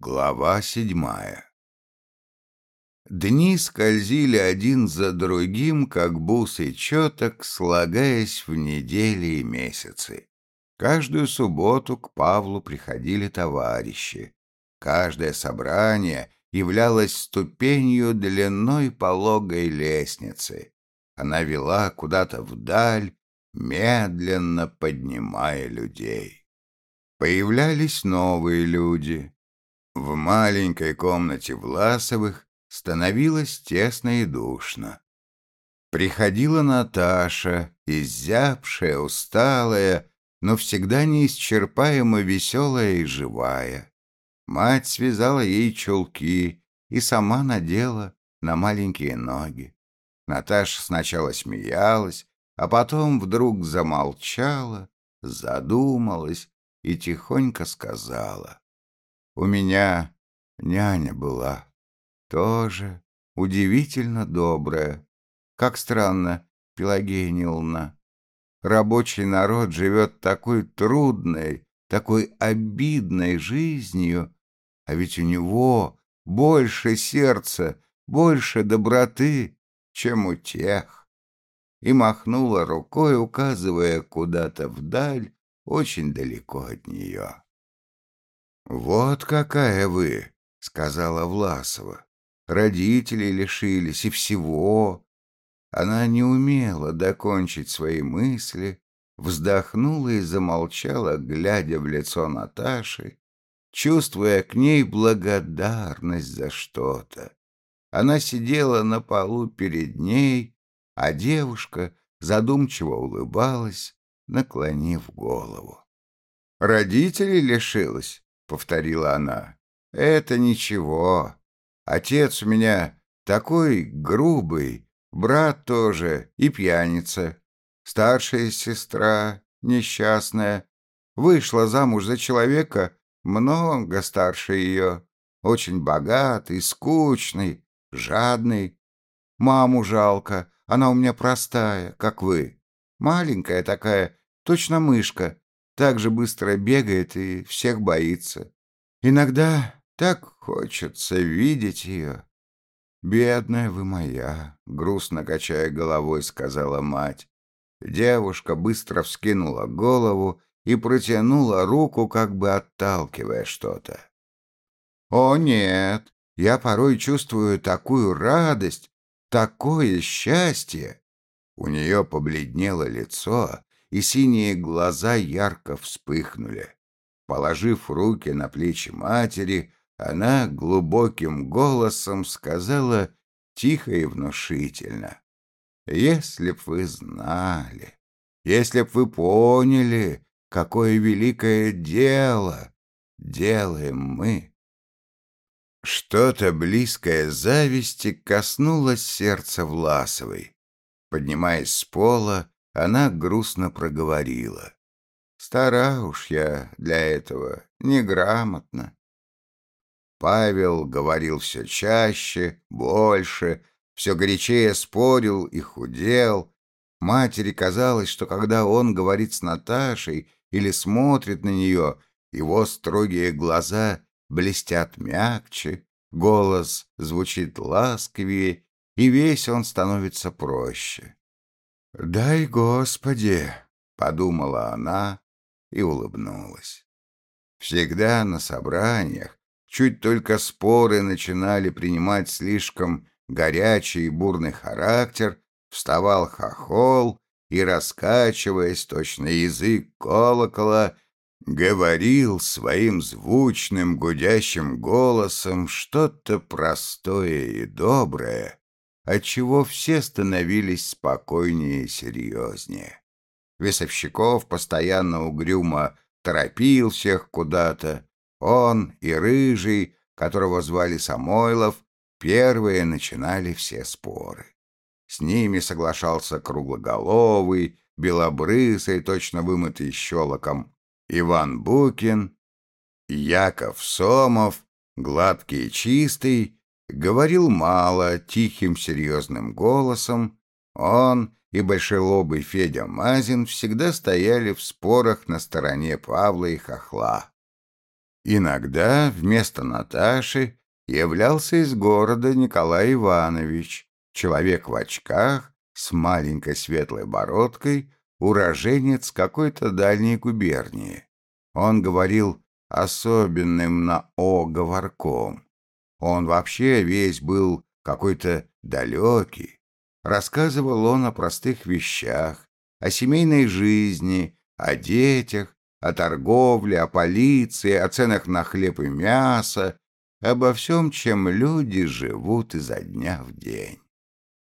Глава седьмая Дни скользили один за другим, как бусы четок, слагаясь в недели и месяцы. Каждую субботу к Павлу приходили товарищи. Каждое собрание являлось ступенью длиной пологой лестницы. Она вела куда-то вдаль, медленно поднимая людей. Появлялись новые люди — в маленькой комнате Власовых становилось тесно и душно. Приходила Наташа, изябшая, усталая, но всегда неисчерпаемо веселая и живая. Мать связала ей чулки и сама надела на маленькие ноги. Наташа сначала смеялась, а потом вдруг замолчала, задумалась и тихонько сказала. У меня няня была, тоже удивительно добрая. Как странно, Пелагея Ниловна. Рабочий народ живет такой трудной, такой обидной жизнью, а ведь у него больше сердца, больше доброты, чем у тех. И махнула рукой, указывая куда-то вдаль, очень далеко от нее. «Вот какая вы!» — сказала Власова. «Родители лишились и всего». Она не умела докончить свои мысли, вздохнула и замолчала, глядя в лицо Наташи, чувствуя к ней благодарность за что-то. Она сидела на полу перед ней, а девушка задумчиво улыбалась, наклонив голову. «Родителей лишилась?» — повторила она. «Это ничего. Отец у меня такой грубый, брат тоже и пьяница. Старшая сестра, несчастная, вышла замуж за человека много старше ее, очень богатый, скучный, жадный. Маму жалко, она у меня простая, как вы. Маленькая такая, точно мышка, так же быстро бегает и всех боится. Иногда так хочется видеть ее. «Бедная вы моя», — грустно качая головой, сказала мать. Девушка быстро вскинула голову и протянула руку, как бы отталкивая что-то. «О, нет, я порой чувствую такую радость, такое счастье!» У нее побледнело лицо, и синие глаза ярко вспыхнули. Положив руки на плечи матери, она глубоким голосом сказала тихо и внушительно. «Если б вы знали, если б вы поняли, какое великое дело делаем мы!» Что-то близкое зависти коснулось сердца Власовой. Поднимаясь с пола, она грустно проговорила. «Стара уж я для этого, неграмотно». Павел говорил все чаще, больше, все горячее спорил и худел. Матери казалось, что когда он говорит с Наташей или смотрит на нее, его строгие глаза блестят мягче, голос звучит ласковее, и весь он становится проще. «Дай, Господи!» — подумала она и улыбнулась. Всегда на собраниях, чуть только споры начинали принимать слишком горячий и бурный характер, вставал хохол и, раскачиваясь точно язык колокола, говорил своим звучным гудящим голосом что-то простое и доброе, отчего все становились спокойнее и серьезнее. Весовщиков постоянно угрюмо торопил всех куда-то. Он и Рыжий, которого звали Самойлов, первые начинали все споры. С ними соглашался круглоголовый, белобрысый, точно вымытый щелоком, Иван Букин, Яков Сомов, гладкий и чистый, Говорил мало, тихим серьезным голосом. Он и большелобый Федя Мазин всегда стояли в спорах на стороне Павла и Хохла. Иногда вместо Наташи являлся из города Николай Иванович, человек в очках, с маленькой светлой бородкой, уроженец какой-то дальней губернии. Он говорил особенным на «о» говорком. Он вообще весь был какой-то далекий. Рассказывал он о простых вещах, о семейной жизни, о детях, о торговле, о полиции, о ценах на хлеб и мясо, обо всем, чем люди живут изо дня в день.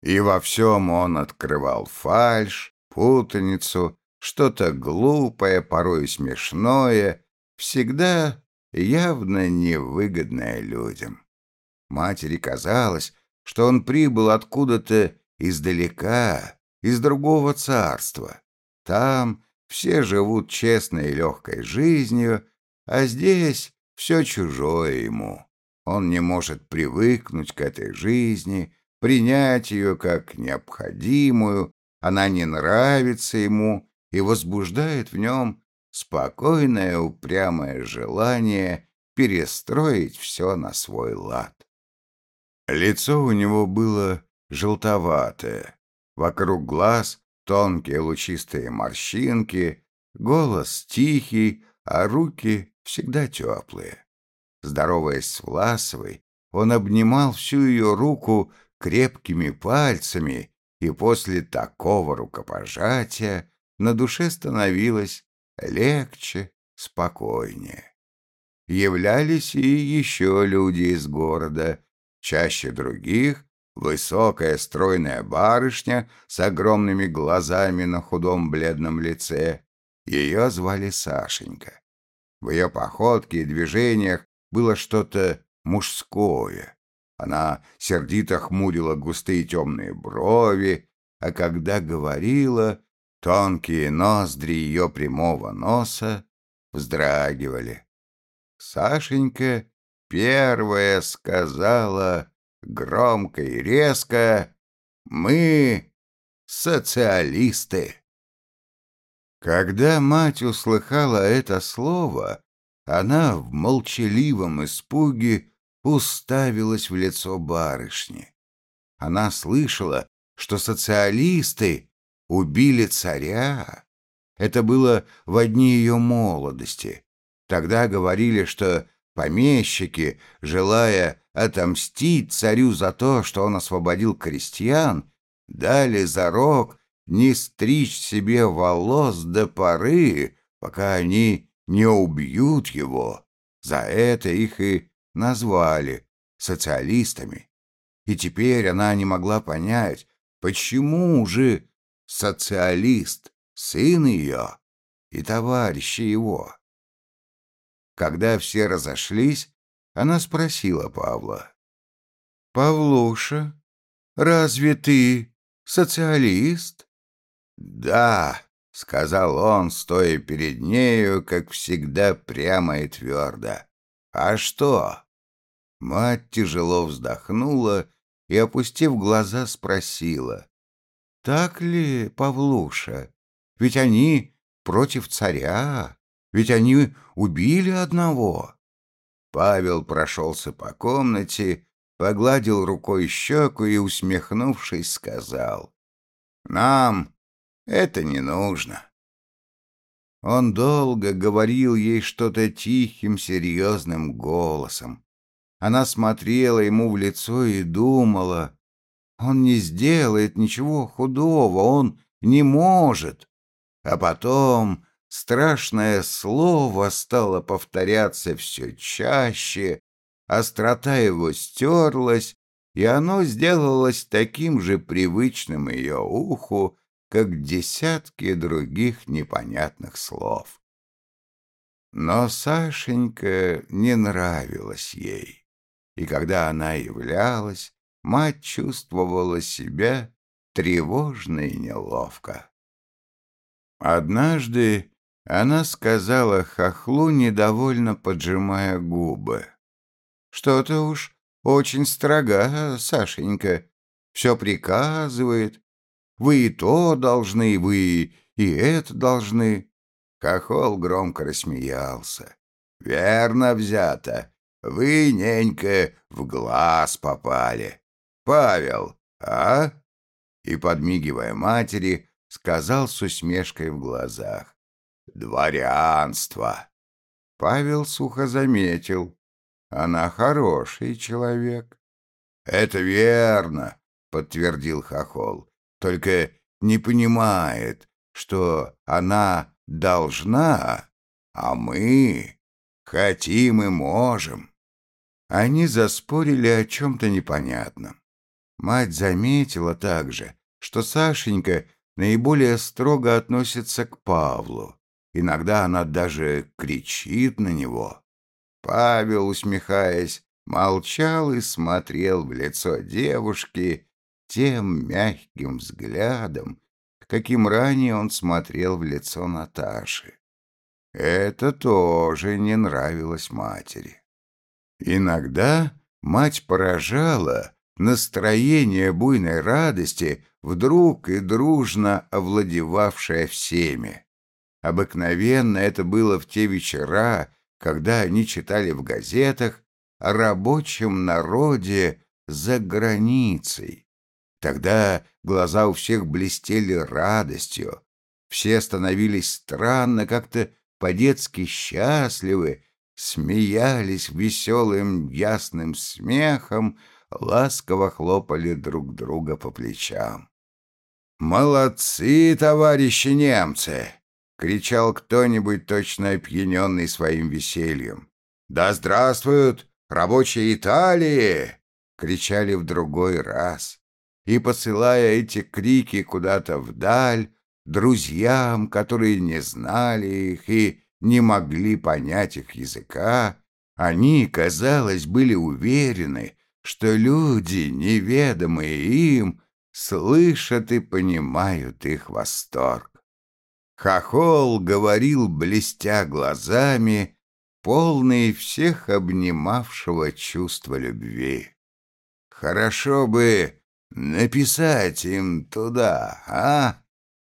И во всем он открывал фальшь, путаницу, что-то глупое, порой смешное, всегда явно невыгодное людям. Матери казалось, что он прибыл откуда-то издалека, из другого царства. Там все живут честной и легкой жизнью, а здесь все чужое ему. Он не может привыкнуть к этой жизни, принять ее как необходимую, она не нравится ему и возбуждает в нем спокойное упрямое желание перестроить все на свой лад. Лицо у него было желтоватое, вокруг глаз тонкие лучистые морщинки, голос тихий, а руки всегда теплые. Здороваясь с Власовой, он обнимал всю ее руку крепкими пальцами, и после такого рукопожатия на душе становилось легче, спокойнее. Являлись и еще люди из города, чаще других высокая стройная барышня с огромными глазами на худом бледном лице. Ее звали Сашенька. В ее походке и движениях было что-то мужское. Она сердито хмурила густые темные брови, а когда говорила, тонкие ноздри ее прямого носа вздрагивали. Сашенька первая сказала громко и резко «Мы социалисты». Когда мать услыхала это слово, она в молчаливом испуге уставилась в лицо барышни. Она слышала, что социалисты убили царя. Это было в одни ее молодости. Тогда говорили, что помещики, желая отомстить царю за то, что он освободил крестьян, дали зарок не стричь себе волос до поры, пока они не убьют его. За это их и назвали социалистами. И теперь она не могла понять, почему же социалист, сын ее и товарищи его. Когда все разошлись, она спросила Павла. «Павлуша, разве ты социалист?» «Да», — сказал он, стоя перед нею, как всегда, прямо и твердо. «А что?» Мать тяжело вздохнула и, опустив глаза, спросила. «Так ли, Павлуша? Ведь они против царя, ведь они убили одного». Павел прошелся по комнате, погладил рукой щеку и, усмехнувшись, сказал. «Нам это не нужно». Он долго говорил ей что-то тихим, серьезным голосом. Она смотрела ему в лицо и думала, он не сделает ничего худого, он не может. А потом страшное слово стало повторяться все чаще, острота его стерлась, и оно сделалось таким же привычным ее уху, как десятки других непонятных слов. Но Сашенька не нравилась ей, и когда она являлась, мать чувствовала себя тревожно и неловко. Однажды она сказала хохлу, недовольно поджимая губы. «Что-то уж очень строга, Сашенька. Все приказывает, вы и то должны, вы и это должны. Хохол громко рассмеялся. верно взято. Вы, ненька, в глаз попали. Павел, а?» И, подмигивая матери, сказал с усмешкой в глазах. «Дворянство!» Павел сухо заметил. «Она хороший человек». «Это верно», — подтвердил Хохол. «Только не понимает, что она должна, а мы хотим и можем». Они заспорили о чем-то непонятном. Мать заметила также, что Сашенька наиболее строго относится к Павлу. Иногда она даже кричит на него. Павел, усмехаясь, молчал и смотрел в лицо девушки тем мягким взглядом, каким ранее он смотрел в лицо Наташи. Это тоже не нравилось матери. Иногда мать поражала настроение буйной радости, вдруг и дружно овладевавшее всеми. Обыкновенно это было в те вечера, когда они читали в газетах о рабочем народе за границей. Тогда глаза у всех блестели радостью, все становились странно, как-то по-детски счастливы, смеялись веселым ясным смехом, ласково хлопали друг друга по плечам. «Молодцы, товарищи немцы!» — кричал кто-нибудь, точно опьяненный своим весельем. «Да здравствуют рабочие Италии!» — кричали в другой раз. И, посылая эти крики куда-то вдаль, друзьям, которые не знали их и не могли понять их языка, они, казалось, были уверены, что люди, неведомые им, слышат и понимают их восторг. Хохол говорил, блестя глазами, полный всех обнимавшего чувства любви. Хорошо бы написать им туда, а?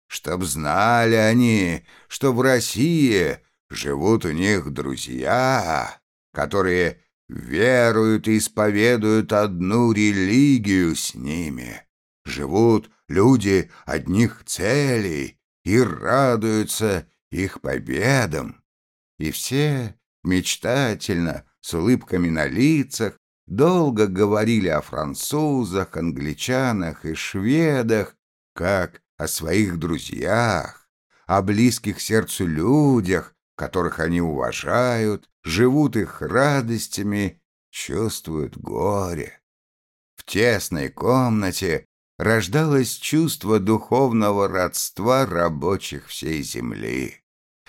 Чтоб знали они, что в России живут у них друзья, которые веруют и исповедуют одну религию с ними. Живут люди одних целей, и радуются их победам. И все мечтательно, с улыбками на лицах, долго говорили о французах, англичанах и шведах, как о своих друзьях, о близких сердцу людях, которых они уважают, живут их радостями, чувствуют горе. В тесной комнате рождалось чувство духовного родства рабочих всей земли.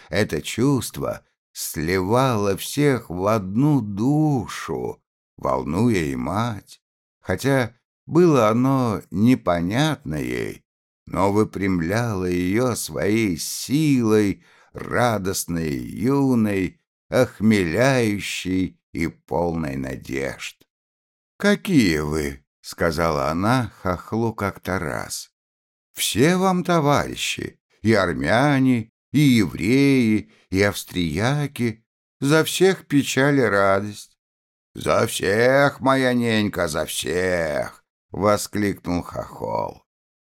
Это чувство сливало всех в одну душу, волнуя и мать, хотя было оно непонятно ей, но выпрямляло ее своей силой, радостной, юной, охмеляющей и полной надежд. «Какие вы!» — сказала она хохлу как-то раз. «Все вам товарищи, и армяне, и евреи, и австрияки, за всех печаль и радость». «За всех, моя ненька, за всех!» — воскликнул хохол.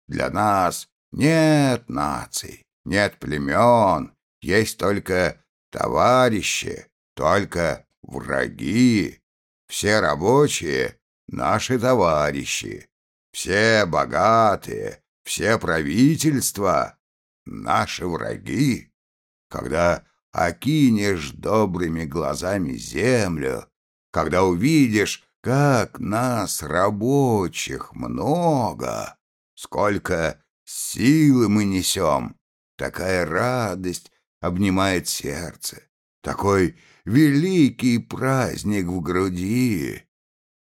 «Для нас нет наций, нет племен, есть только товарищи, только враги. Все рабочие наши товарищи, все богатые, все правительства, наши враги. Когда окинешь добрыми глазами землю, когда увидишь, как нас, рабочих, много, сколько силы мы несем, такая радость обнимает сердце, такой великий праздник в груди,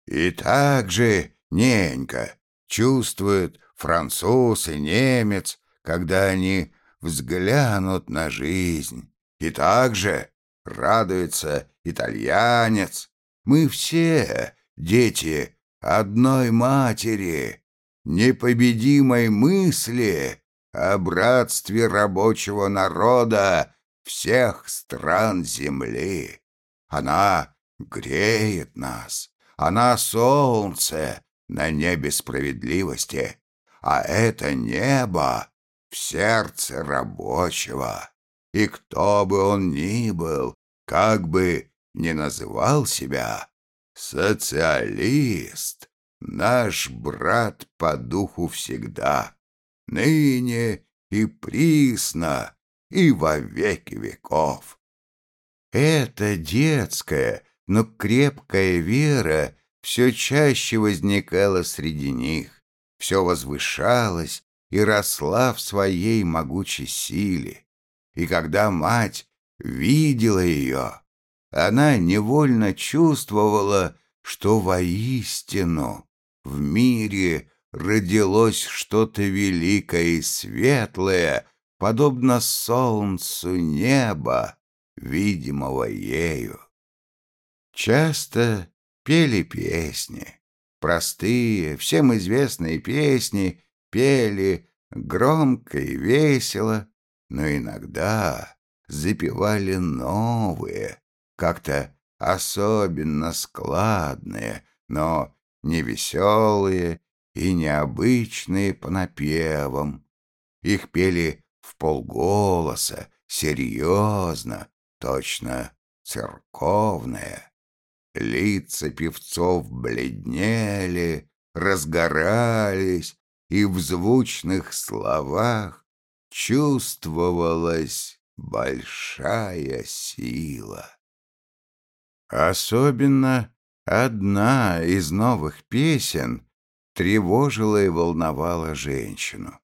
и также ненька чувствует француз и немец, когда они взглянут на жизнь. И также радуется итальянец. Мы все дети одной матери, непобедимой мысли о братстве рабочего народа всех стран земли. Она греет нас. Она солнце на небе справедливости. А это небо в сердце рабочего. И кто бы он ни был, как бы ни называл себя, социалист, наш брат по духу всегда, ныне и присно, и во веки веков. Эта детская, но крепкая вера все чаще возникала среди них, все возвышалась и росла в своей могучей силе. И когда мать видела ее, она невольно чувствовала, что воистину в мире родилось что-то великое и светлое, подобно солнцу неба, видимого ею. Часто пели песни, простые, всем известные песни, пели громко и весело, но иногда запевали новые, как-то особенно складные, но невеселые и необычные по напевам. Их пели в полголоса, серьезно, точно церковное. Лица певцов бледнели, разгорались, и в звучных словах чувствовалась большая сила. Особенно одна из новых песен тревожила и волновала женщину.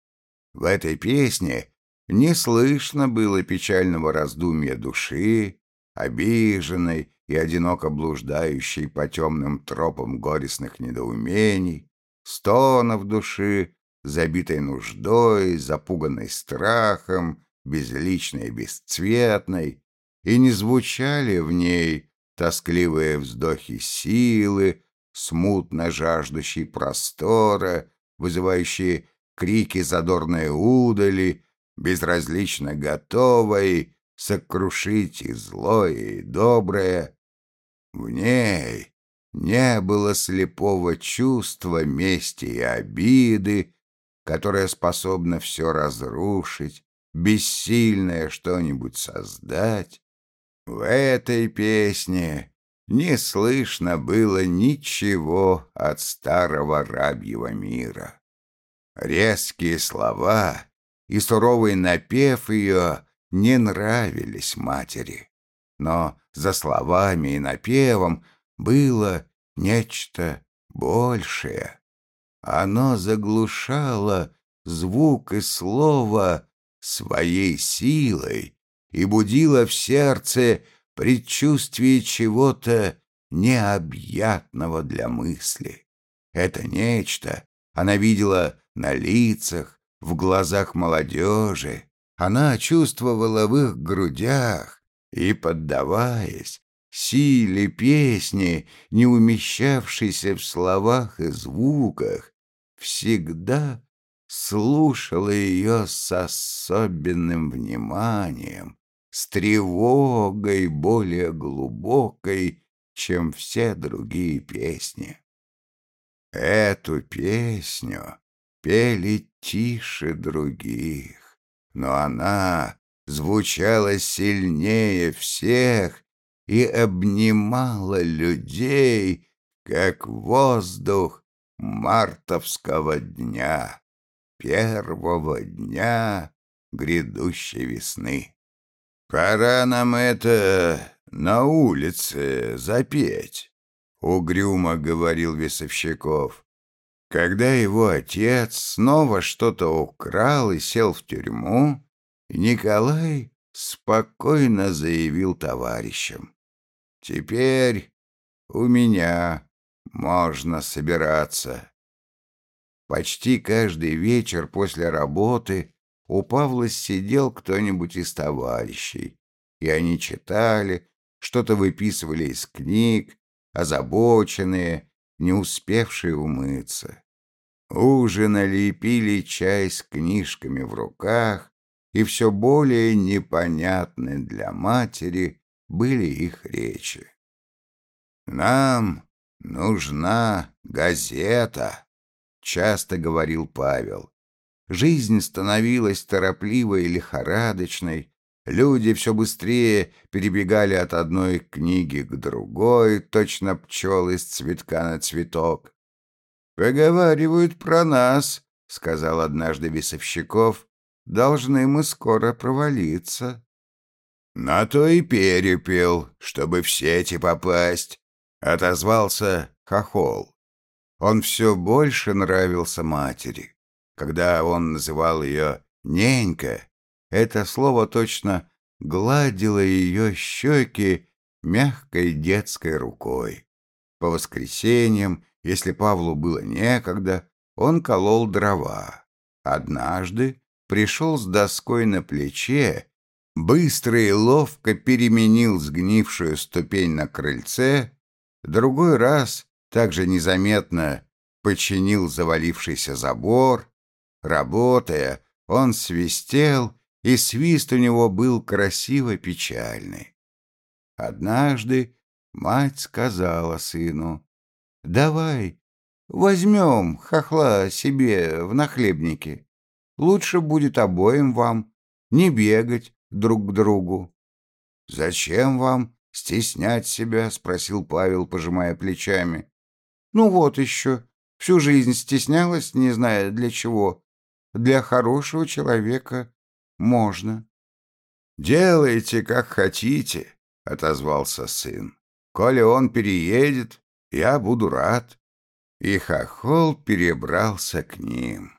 В этой песне не слышно было печального раздумья души, обиженной и одиноко блуждающей по темным тропам горестных недоумений, стонов души, забитой нуждой, запуганной страхом, безличной и бесцветной, и не звучали в ней тоскливые вздохи силы, смутно жаждущей простора, вызывающие крики задорной удали, безразлично готовой сокрушить и злое, и доброе. В ней не было слепого чувства мести и обиды, которое способно все разрушить, бессильное что-нибудь создать. В этой песне не слышно было ничего от старого рабьего мира. Резкие слова и суровый напев ее не нравились матери, но за словами и напевом было нечто большее. Оно заглушало звук и слово своей силой и будила в сердце предчувствие чего-то необъятного для мысли. Это нечто она видела на лицах, в глазах молодежи, она чувствовала в их грудях и, поддаваясь силе песни, не умещавшейся в словах и звуках, всегда слушала ее с особенным вниманием, с тревогой более глубокой, чем все другие песни. Эту песню пели тише других, но она звучала сильнее всех и обнимала людей, как воздух мартовского дня, первого дня грядущей весны. «Пора нам это на улице запеть», — угрюмо говорил Весовщиков. Когда его отец снова что-то украл и сел в тюрьму, Николай спокойно заявил товарищам. «Теперь у меня можно собираться». Почти каждый вечер после работы у Павла сидел кто-нибудь из товарищей, и они читали, что-то выписывали из книг, озабоченные, не успевшие умыться. Ужинали и пили чай с книжками в руках, и все более непонятны для матери были их речи. «Нам нужна газета», — часто говорил Павел. Жизнь становилась торопливой и лихорадочной, люди все быстрее перебегали от одной книги к другой, точно пчелы с цветка на цветок. «Поговаривают про нас», — сказал однажды Весовщиков, — «должны мы скоро провалиться». «На то и перепел, чтобы в сети попасть», — отозвался Хохол. Он все больше нравился матери. Когда он называл ее «ненька», это слово точно гладило ее щеки мягкой детской рукой. По воскресеньям, если Павлу было некогда, он колол дрова. Однажды пришел с доской на плече, быстро и ловко переменил сгнившую ступень на крыльце, другой раз также незаметно починил завалившийся забор. Работая, он свистел, и свист у него был красиво печальный. Однажды мать сказала сыну, «Давай, возьмем хохла себе в нахлебнике. Лучше будет обоим вам не бегать друг к другу». «Зачем вам стеснять себя?» — спросил Павел, пожимая плечами. «Ну вот еще, всю жизнь стеснялась, не зная для чего. Для хорошего человека можно». «Делайте, как хотите», — отозвался сын. «Коли он переедет, я буду рад». И хохол перебрался к ним.